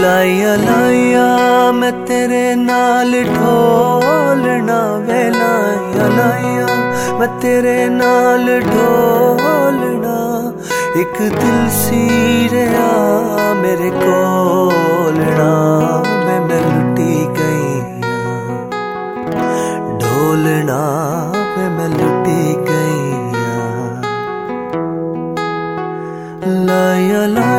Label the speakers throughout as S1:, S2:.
S1: ਲਾਇਆ ਲਾਇਆ ਮੈਂ ਤੇਰੇ ਨਾਲ ਢੋਲਣਾ ਵੇ ਲਾਇਆ ਲਾਇਆ ਮੈਂ ਤੇਰੇ ਨਾਲ ਢੋਲਣਾ ਇੱਕ ਦਿਲ ਸੀ ਰਿਆ ਮੇਰੇ ਕੋਲਣਾ ਮੈਂ ਮੈਂ ਲੁੱਟੀ ਗਈ ਢੋਲਣਾ ਵੇ ਮੈਂ ਲੁੱਟੀ ਗਈ ਲਾਇਆ ਲਾਇਆ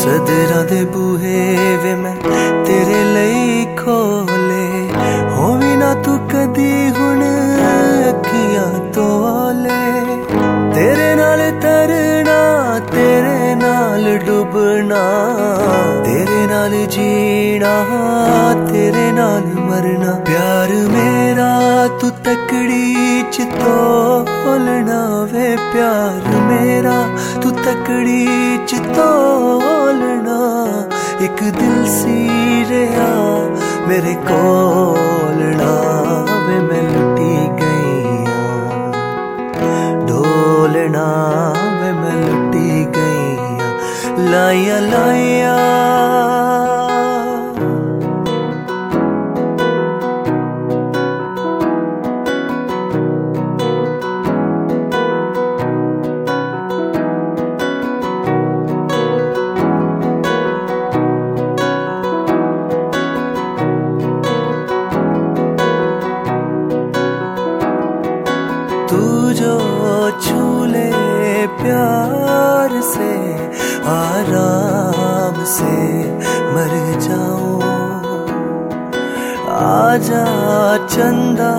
S1: ਸਦਰਾਂ ਦੇ ਬੂਹੇ ਵੇ ਮੈਂ ਤੇਰੇ ਲਈ ਖੋਲੇ। ਹੋਵੀ ਨਾ ਤੂੰ ਕਦੀ ਹੁਣ ਅੱਖੀਆਂ ਤੋਲੇ ਤੇਰੇ ਨਾਲ ਤਰਨਾ ਤੇਰੇ ਨਾਲ ਡੁੱਬਣਾ, ਤੇਰੇ ਨਾਲ ਜੀਣਾ, ਤੇਰੇ ਨਾਲ ਮਰਨਾ। ਪਿਆਰ ਮੇਰਾ ਤੂੰ ਤਕੜੀ ਚ ਤੋਲਣਾ ਵੇ। ਪਿਆਰ ਮੇਰਾ ਤੂੰ ਤਕੜੀ ਚ ਤੋਲਣਾ। दिल सी रिया मेरे कोल नावे में लुटी गईया हाँ। ढोल नावे में लुटी गईया हाँ। लाइया लाइया। तू जो छूले प्यार से आराम से मर जाऊँ। आजा चंदा